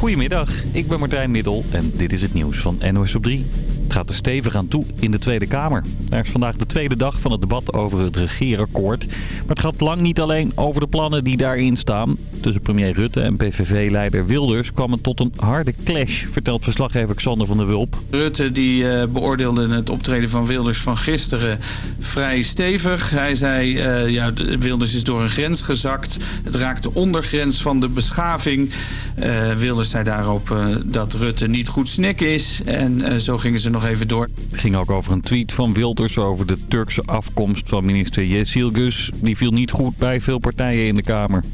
Goedemiddag, ik ben Martijn Middel en dit is het nieuws van NOS op 3. Het gaat er stevig aan toe in de Tweede Kamer. Er is vandaag de tweede dag van het debat over het regeerakkoord. Maar het gaat lang niet alleen over de plannen die daarin staan. Tussen premier Rutte en PVV-leider Wilders kwam het tot een harde clash, vertelt verslaggever Xander van der Wulp. Rutte die uh, beoordeelde het optreden van Wilders van gisteren vrij stevig. Hij zei, uh, ja, Wilders is door een grens gezakt. Het raakt de ondergrens van de beschaving. Uh, Wilders zei daarop dat Rutte niet goed snik is. En zo gingen ze nog even door. Het ging ook over een tweet van Wilders over de Turkse afkomst van minister Yesilgus. Die viel niet goed bij veel partijen in de Kamer.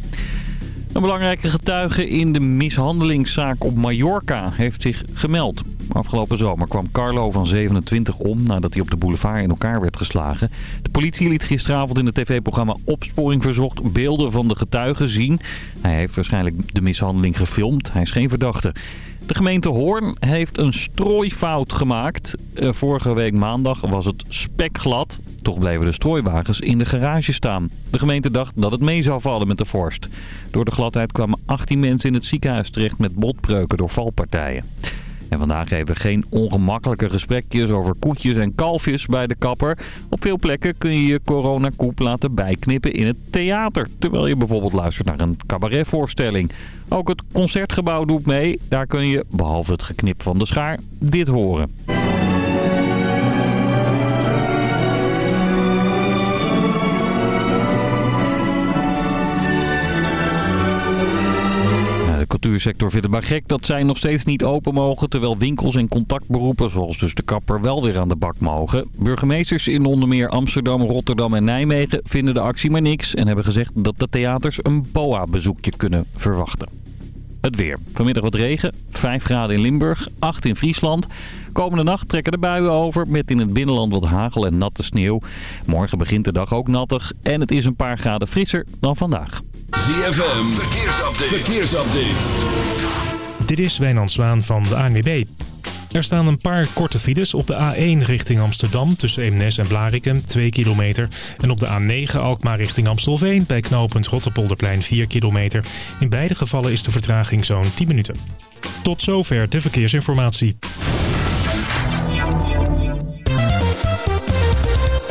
Een belangrijke getuige in de mishandelingszaak op Mallorca heeft zich gemeld. Afgelopen zomer kwam Carlo van 27 om nadat hij op de boulevard in elkaar werd geslagen. De politie liet gisteravond in het tv-programma Opsporing Verzocht beelden van de getuigen zien. Hij heeft waarschijnlijk de mishandeling gefilmd. Hij is geen verdachte. De gemeente Hoorn heeft een strooifout gemaakt. Eh, vorige week maandag was het spekglad. Toch bleven de strooiwagens in de garage staan. De gemeente dacht dat het mee zou vallen met de vorst. Door de gladheid kwamen 18 mensen in het ziekenhuis terecht met botbreuken door valpartijen. En vandaag even geen ongemakkelijke gesprekjes over koetjes en kalfjes bij de kapper. Op veel plekken kun je je coronakoep laten bijknippen in het theater. Terwijl je bijvoorbeeld luistert naar een cabaretvoorstelling. Ook het Concertgebouw doet mee. Daar kun je, behalve het geknip van de schaar, dit horen. Cultuursector vindt het maar gek dat zij nog steeds niet open mogen... terwijl winkels en contactberoepen, zoals dus de kapper, wel weer aan de bak mogen. Burgemeesters in onder meer Amsterdam, Rotterdam en Nijmegen vinden de actie maar niks... en hebben gezegd dat de theaters een BOA-bezoekje kunnen verwachten. Het weer. Vanmiddag wat regen. 5 graden in Limburg, 8 in Friesland. Komende nacht trekken de buien over met in het binnenland wat hagel en natte sneeuw. Morgen begint de dag ook nattig en het is een paar graden frisser dan vandaag. ZFM, verkeersupdate. verkeersupdate. Dit is Wijnand Zwaan van de ANWB. Er staan een paar korte files op de A1 richting Amsterdam tussen Eemnes en Blarikum 2 kilometer. En op de A9 Alkmaar richting Amstelveen bij knooppunt Rotterpolderplein 4 kilometer. In beide gevallen is de vertraging zo'n 10 minuten. Tot zover de verkeersinformatie.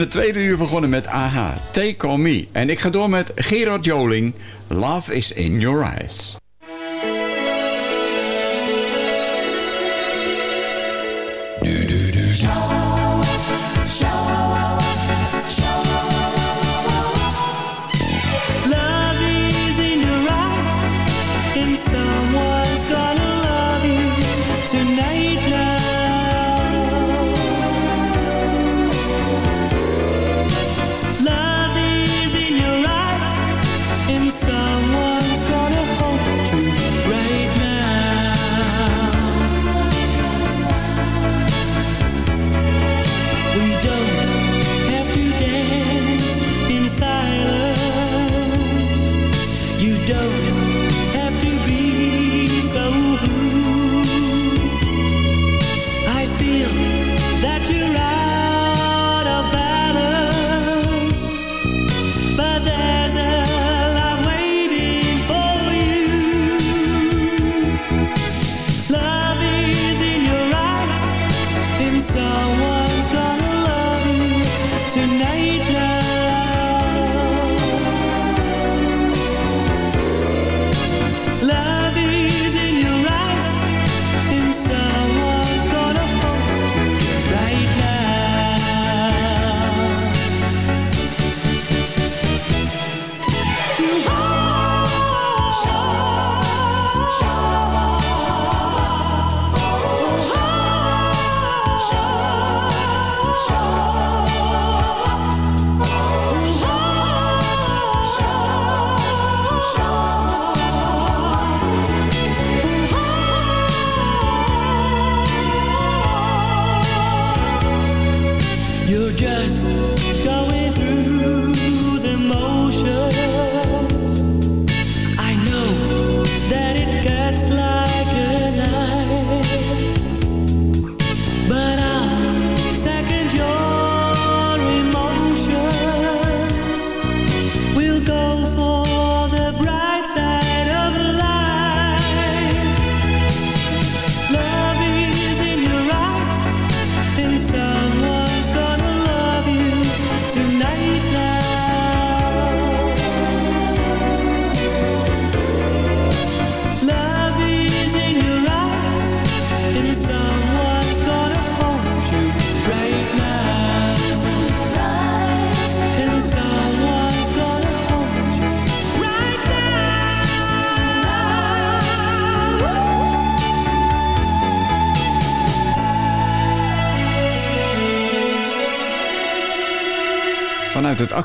Het tweede uur begonnen met AHA, Take On Me. En ik ga door met Gerard Joling, Love is in Your Eyes.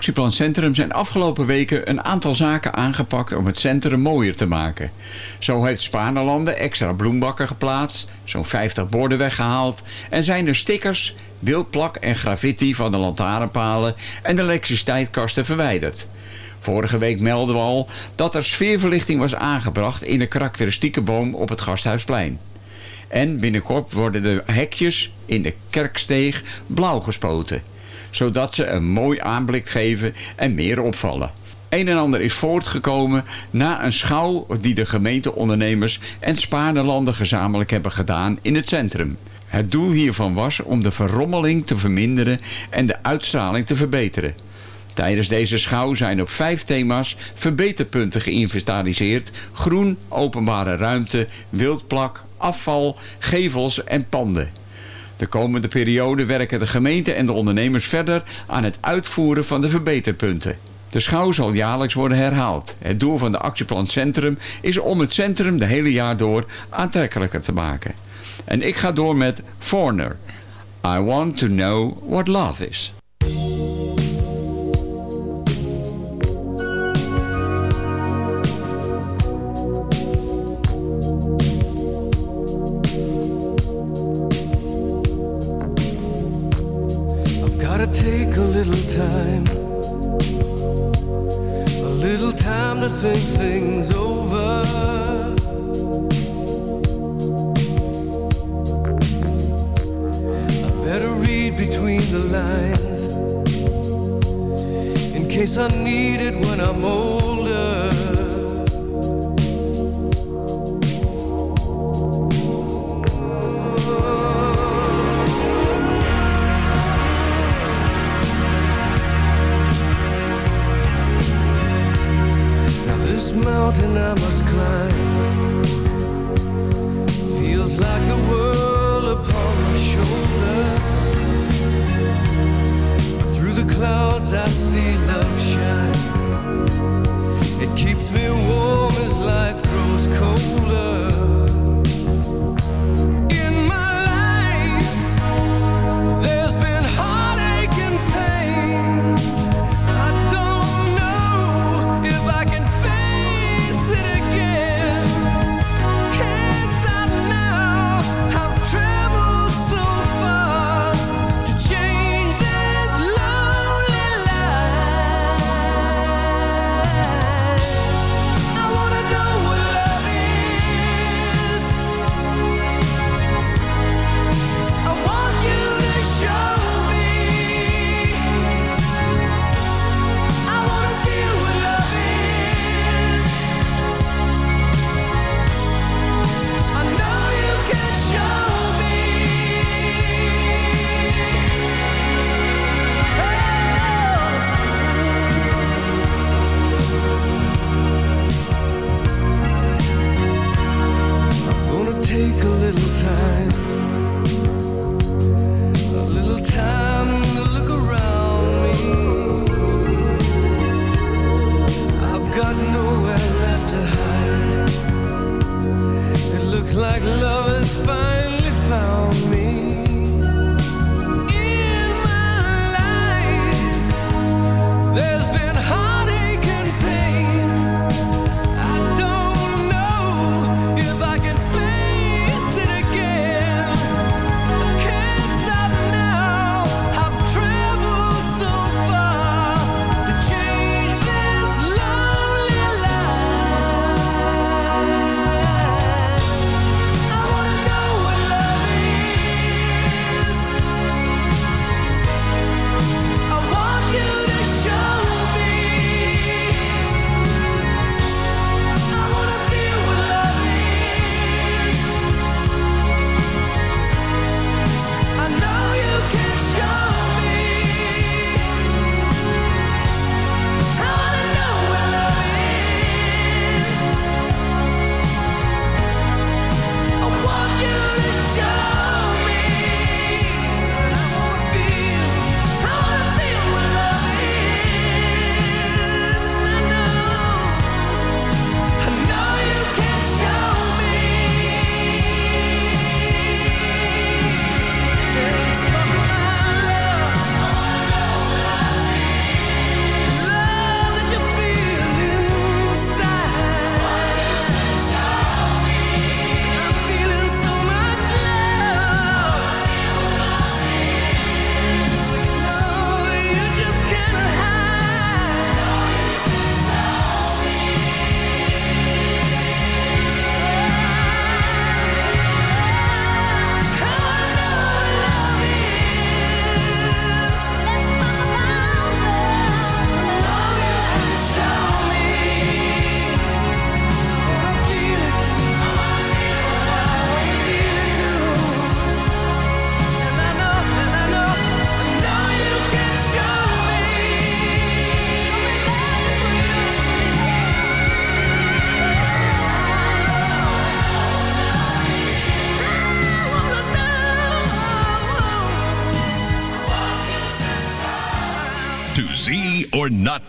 Actieplan Centrum zijn afgelopen weken een aantal zaken aangepakt om het centrum mooier te maken. Zo heeft Spaarlanden extra bloembakken geplaatst, zo'n 50 borden weggehaald en zijn er stickers, wildplak en graffiti van de lantaarnpalen en de elektriciteitskasten verwijderd. Vorige week melden we al dat er sfeerverlichting was aangebracht in een karakteristieke boom op het Gasthuisplein. En binnenkort worden de hekjes in de kerksteeg blauw gespoten. Zodat ze een mooi aanblik geven en meer opvallen. Een en ander is voortgekomen na een schouw die de gemeenteondernemers en Spaarnelanden gezamenlijk hebben gedaan in het centrum. Het doel hiervan was om de verrommeling te verminderen en de uitstraling te verbeteren. Tijdens deze schouw zijn op vijf thema's verbeterpunten geïnventariseerd. Groen, openbare ruimte, wildplak, afval, gevels en panden. De komende periode werken de gemeente en de ondernemers verder aan het uitvoeren van de verbeterpunten. De schouw zal jaarlijks worden herhaald. Het doel van de actieplan Centrum is om het centrum de hele jaar door aantrekkelijker te maken. En ik ga door met Foreigner. I want to know what love is.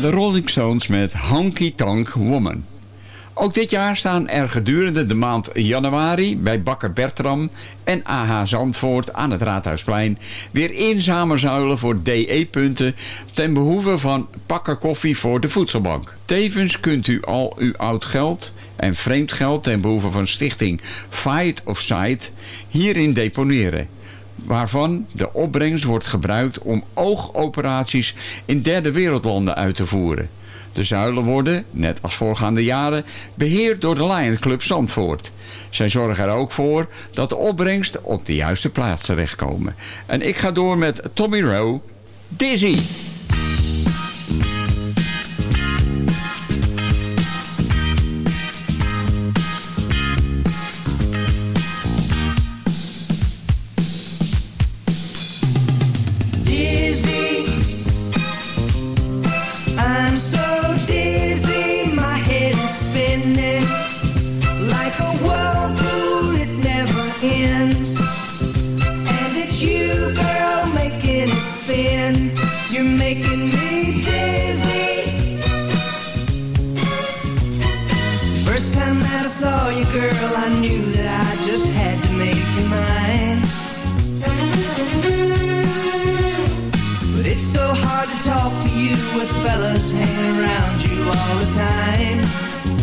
De Rolling Stones met Honky Tonk Woman. Ook dit jaar staan er gedurende de maand januari bij Bakker Bertram en AH Zandvoort aan het Raadhuisplein weer inzamelzuilen voor DE-punten ten behoeve van pakken koffie voor de voedselbank. Tevens kunt u al uw oud geld en vreemd geld ten behoeve van stichting Fight of Sight hierin deponeren waarvan de opbrengst wordt gebruikt om oogoperaties in derde wereldlanden uit te voeren. De zuilen worden, net als voorgaande jaren, beheerd door de Lions Club Zandvoort. Zij zorgen er ook voor dat de opbrengst op de juiste plaats terechtkomen. En ik ga door met Tommy Rowe, Dizzy. Dizzy, you with fellas hanging around you all the time.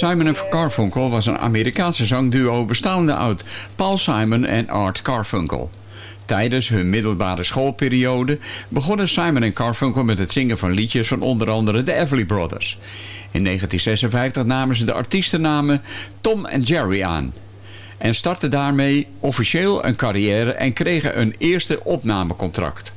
Simon Carfunkel was een Amerikaanse zangduo bestaande uit Paul Simon en Art Carfunkel. Tijdens hun middelbare schoolperiode begonnen Simon en Carfunkel met het zingen van liedjes van onder andere de Everly Brothers. In 1956 namen ze de artiestennamen Tom en Jerry aan. En startten daarmee officieel een carrière en kregen een eerste opnamecontract.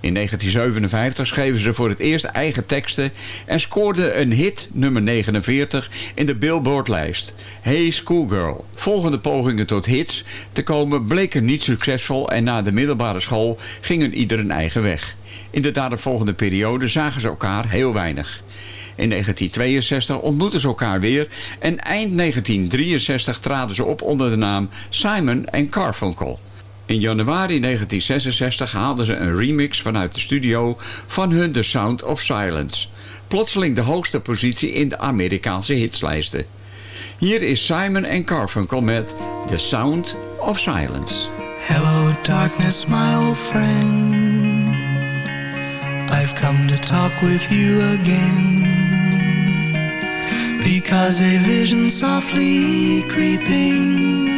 In 1957 schreven ze voor het eerst eigen teksten en scoorden een hit nummer 49 in de Billboard-lijst. Hey Schoolgirl. Volgende pogingen tot hits te komen bleken niet succesvol en na de middelbare school gingen ieder een eigen weg. In de daaropvolgende periode zagen ze elkaar heel weinig. In 1962 ontmoetten ze elkaar weer en eind 1963 traden ze op onder de naam Simon Carfunkel. In januari 1966 haalden ze een remix vanuit de studio van hun The Sound of Silence. Plotseling de hoogste positie in de Amerikaanse hitslijsten. Hier is Simon Carfunkel met The Sound of Silence. Hello, darkness, my old friend. I've come to talk with you again. Because a vision softly creeping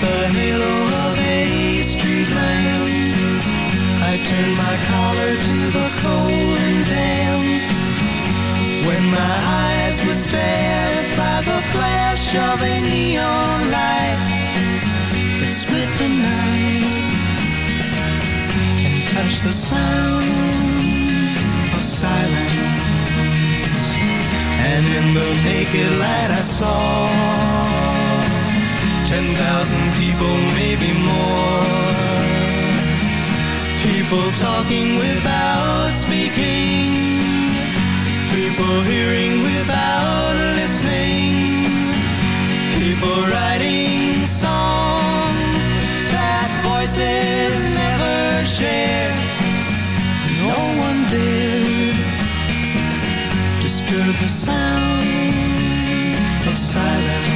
the halo of a street lamp. I turned my collar to the cold and damp when my eyes were stabbed by the flash of a neon light that split the night and touched the sound of silence. And in the naked light I saw ten thousand people, maybe more. People talking without speaking. People hearing without listening. People writing songs that voices never share. No one dared disturb the sound of silence.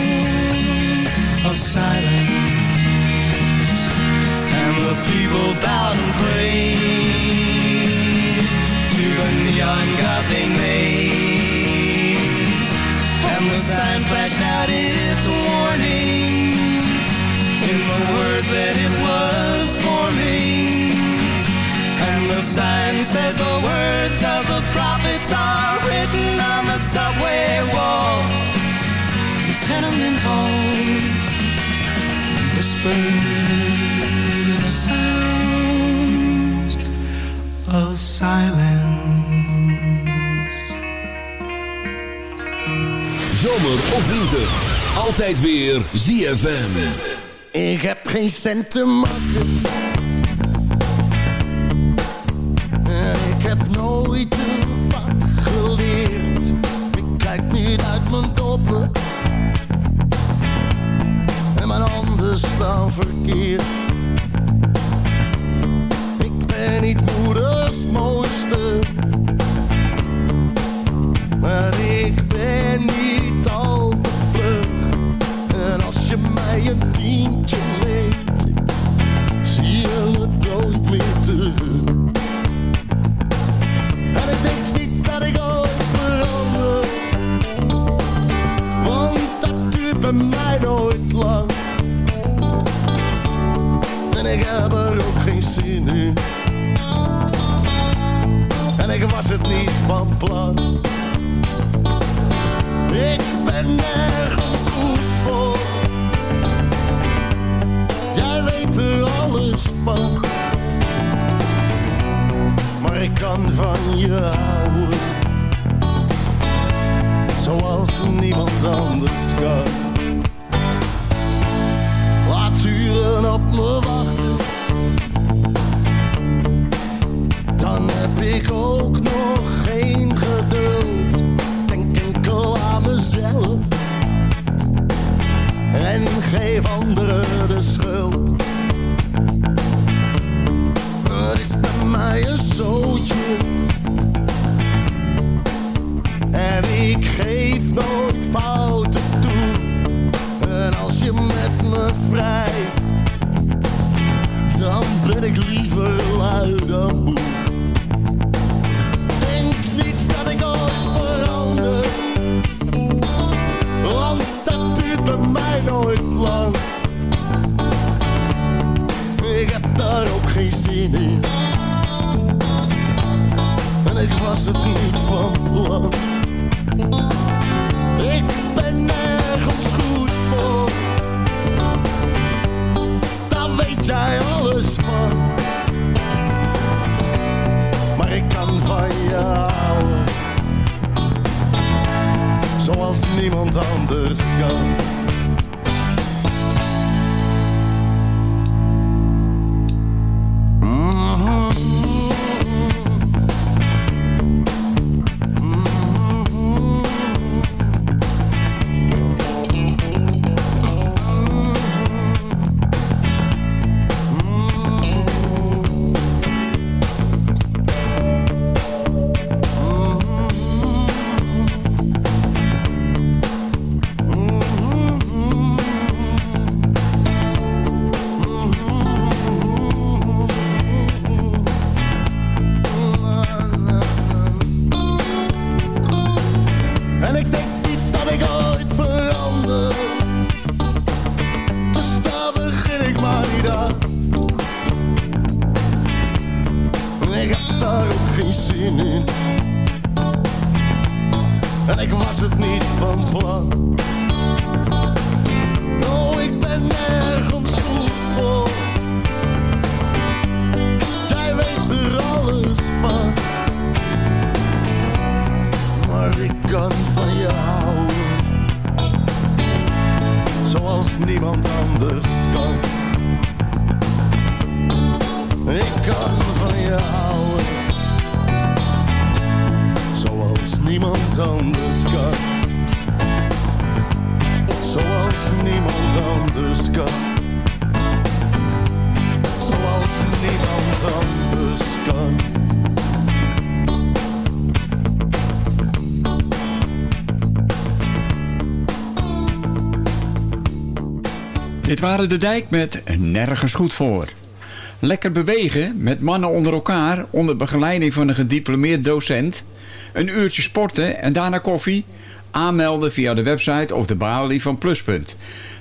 of silence. And the people bowed and prayed to the neon god they made. And the sign flashed out its warning in the words that it was forming. And the sign said the words of the prophets are written on the subway sounds of silence. Zomer of winter, altijd weer ZFM. Ik heb geen cent te maken. Staan verkeerd. Het niet van plan. Ik ben nergens goed voor. Jij weet er alles van. Maar ik kan van je houden. Zoals niemand anders kan. Waren de dijk met Nergens Goed Voor. Lekker bewegen met mannen onder elkaar onder begeleiding van een gediplomeerd docent. Een uurtje sporten en daarna koffie. Aanmelden via de website of de balie van Pluspunt.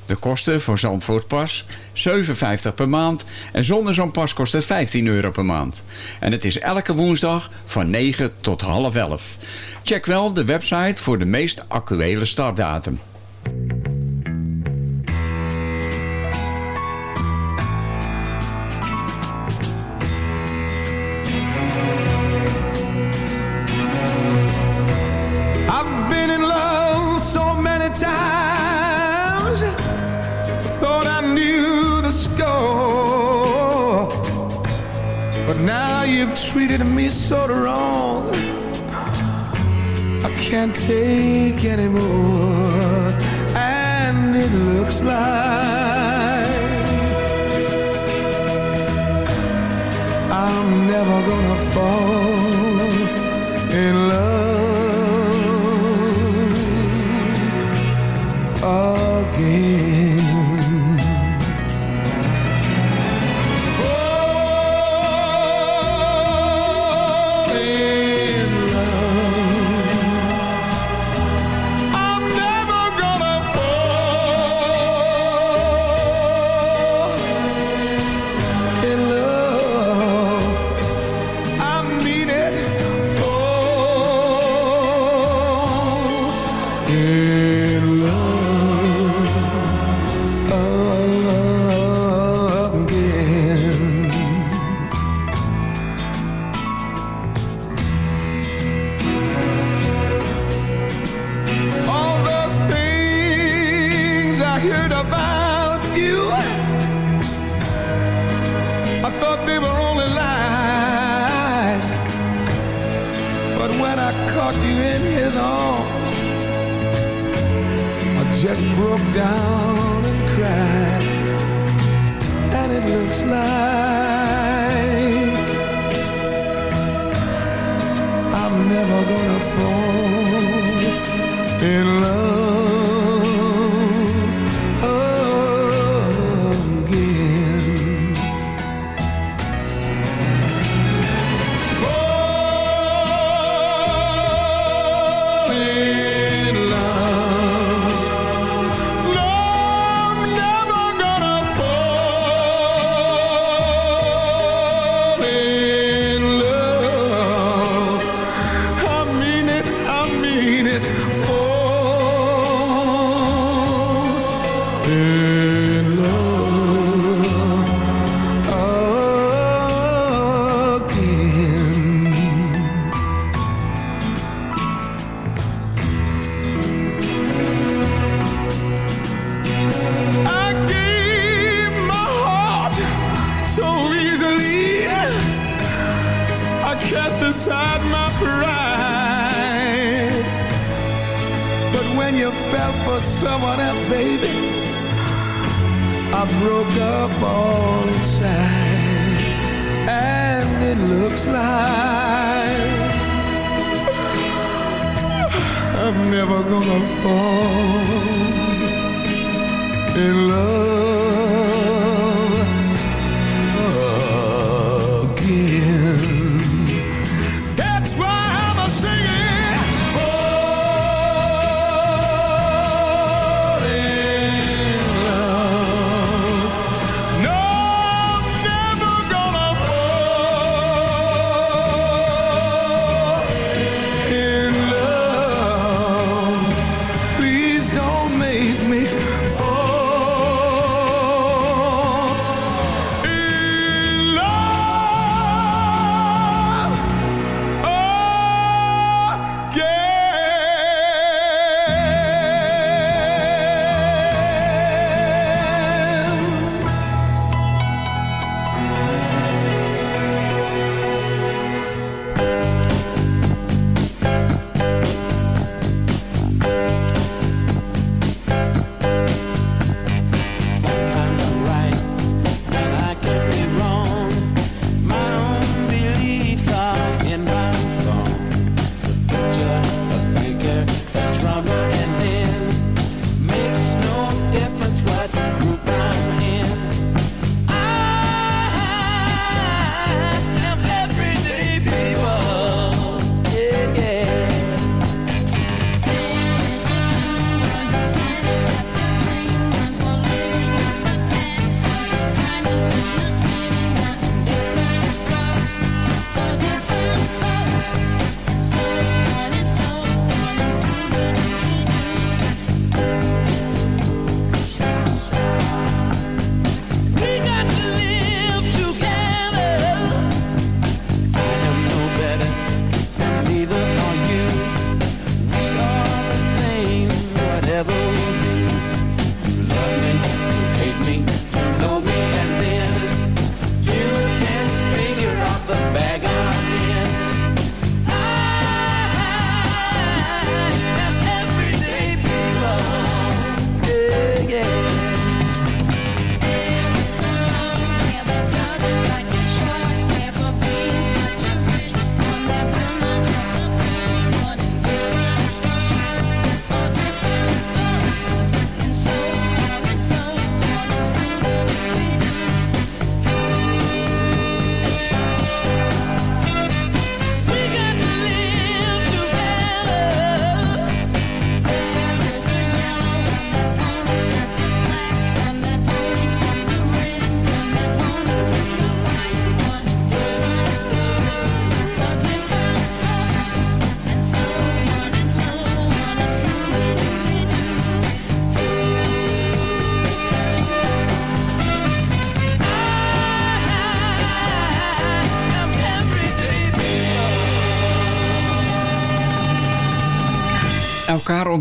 De kosten voor Zandvoort Pas 7,50 per maand en zonder zo'n pas kost het 15 euro per maand. En het is elke woensdag van 9 tot half 11. Check wel de website voor de meest actuele startdatum. Thought I knew the score. But now you've treated me so wrong. I can't take anymore. And it looks like I'm never gonna fall in love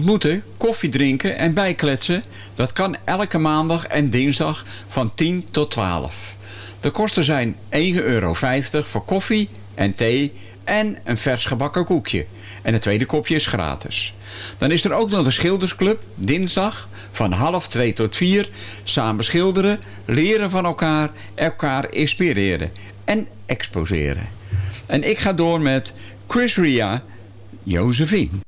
ontmoeten, koffie drinken en bijkletsen... dat kan elke maandag en dinsdag van 10 tot 12. De kosten zijn 1,50 euro voor koffie en thee en een vers gebakken koekje. En het tweede kopje is gratis. Dan is er ook nog de schildersclub, dinsdag, van half 2 tot 4. Samen schilderen, leren van elkaar, elkaar inspireren en exposeren. En ik ga door met Chris Ria, Josephine.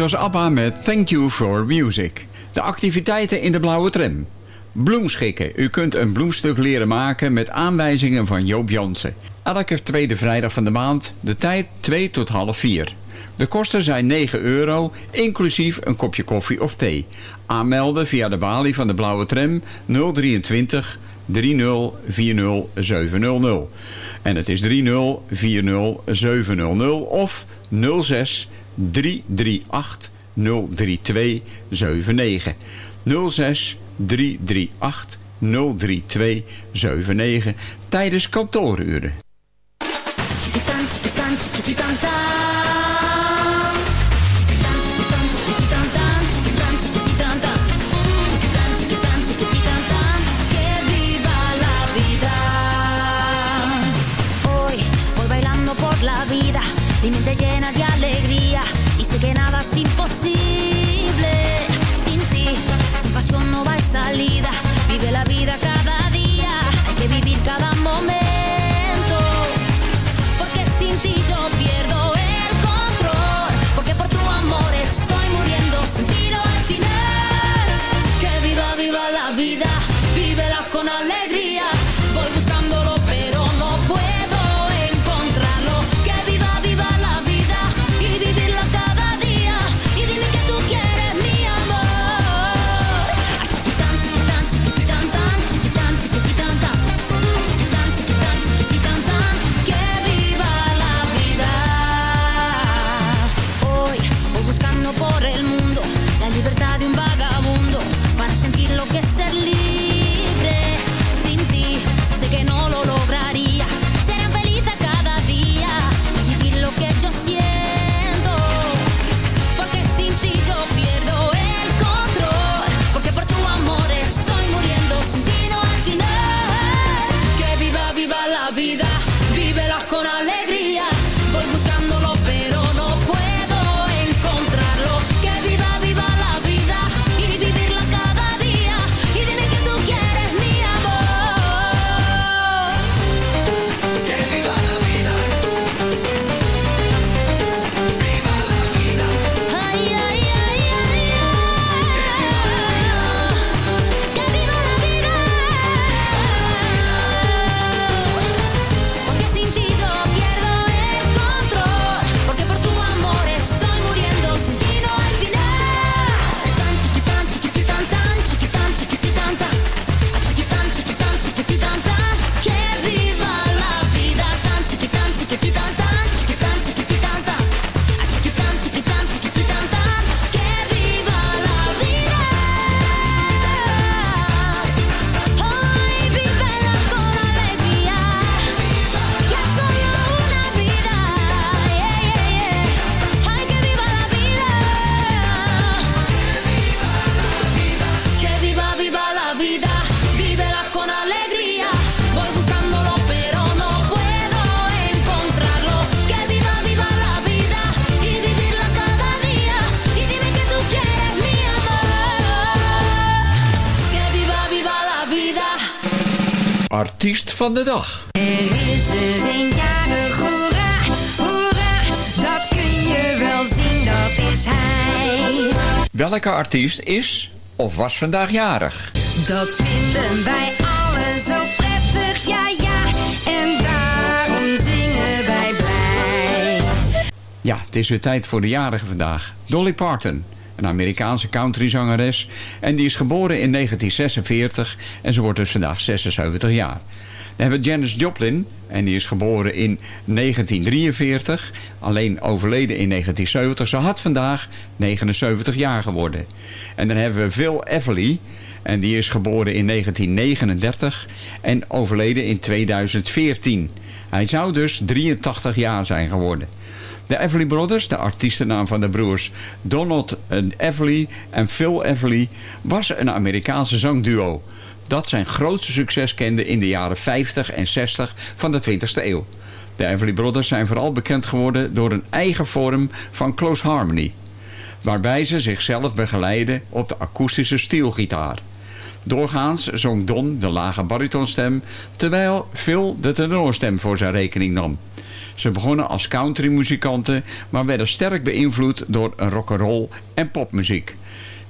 was ABBA met Thank You For Music. De activiteiten in de blauwe tram. Bloemschikken. U kunt een bloemstuk leren maken met aanwijzingen van Joop Jansen. Elke tweede vrijdag van de maand, de tijd 2 tot half 4. De kosten zijn 9 euro, inclusief een kopje koffie of thee. Aanmelden via de balie van de blauwe tram 023 3040700. En het is 3040700 of 06 338 acht 06 338 032 79 tijdens kantooruren. Van de dag. Er is er een jarig, hoera, hoera, dat kun je wel zien, dat is hij. Welke artiest is of was vandaag jarig? Dat vinden wij allen zo prettig, ja ja, en daarom zingen wij blij. Ja, het is weer tijd voor de jarige vandaag. Dolly Parton, een Amerikaanse countryzangeres. En die is geboren in 1946 en ze wordt dus vandaag 76 jaar. Hebben we Janis Joplin en die is geboren in 1943. Alleen overleden in 1970. Ze had vandaag 79 jaar geworden. En dan hebben we Phil Everly. En die is geboren in 1939 en overleden in 2014. Hij zou dus 83 jaar zijn geworden. De Everly Brothers, de artiestennaam van de broers Donald Everly en Phil Everly, was een Amerikaanse zangduo dat zijn grootste succes kende in de jaren 50 en 60 van de 20e eeuw. De Everly Brothers zijn vooral bekend geworden door een eigen vorm van close harmony, waarbij ze zichzelf begeleiden op de akoestische stielgitaar. Doorgaans zong Don de lage baritonstem, terwijl Phil de tenorstem voor zijn rekening nam. Ze begonnen als countrymuzikanten, maar werden sterk beïnvloed door rock'n'roll en popmuziek.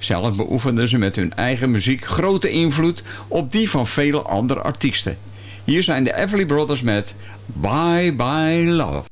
Zelf beoefenden ze met hun eigen muziek grote invloed op die van vele andere artiesten. Hier zijn de Everly Brothers met Bye Bye Love.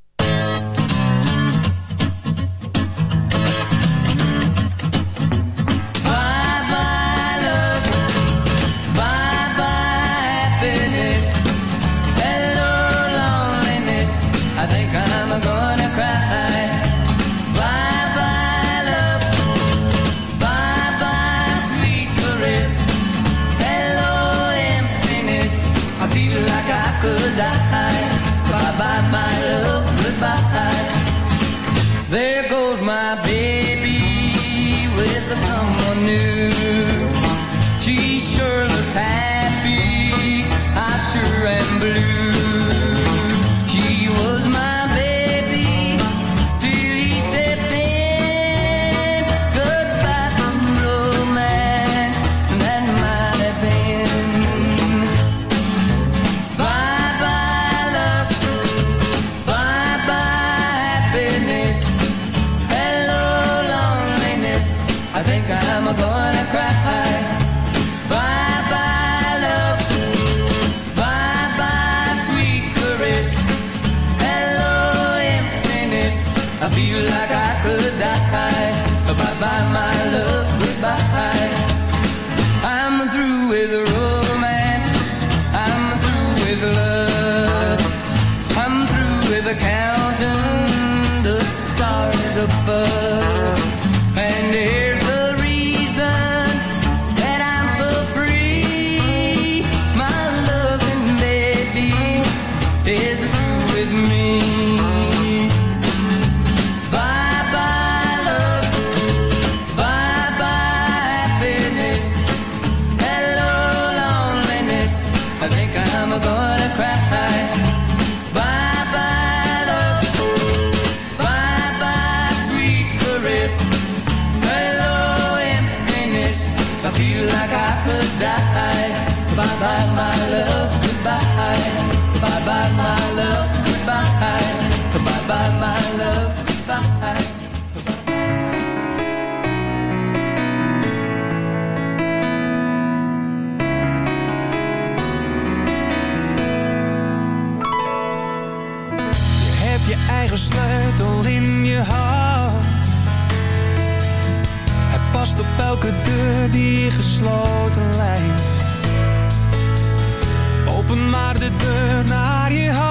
Elke deur die gesloten lijkt. Open maar de deur naar je hart.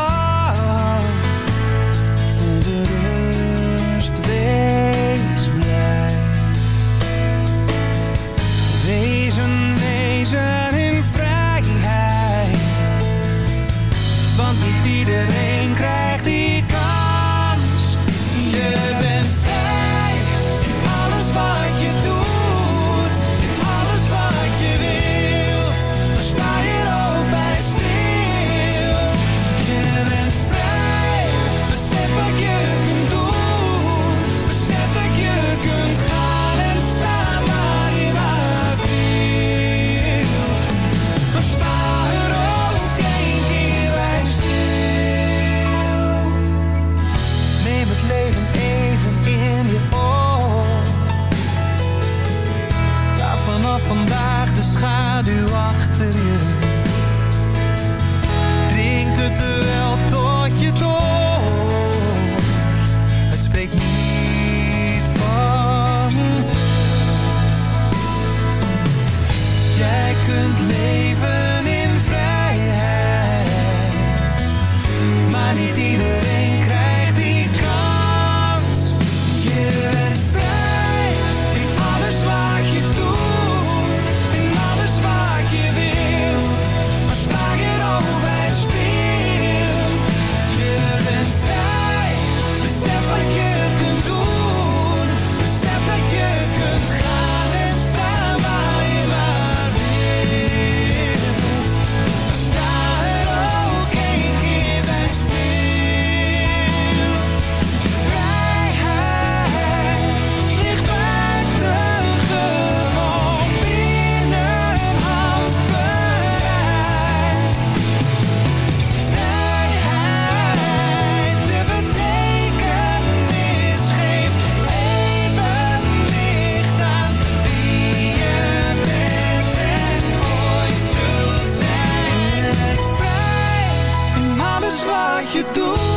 is wat je doet.